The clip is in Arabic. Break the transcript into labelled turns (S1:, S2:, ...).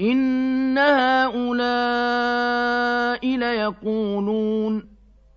S1: إِنَّ هَٰؤُلَاءِ لَيَقُولُونَ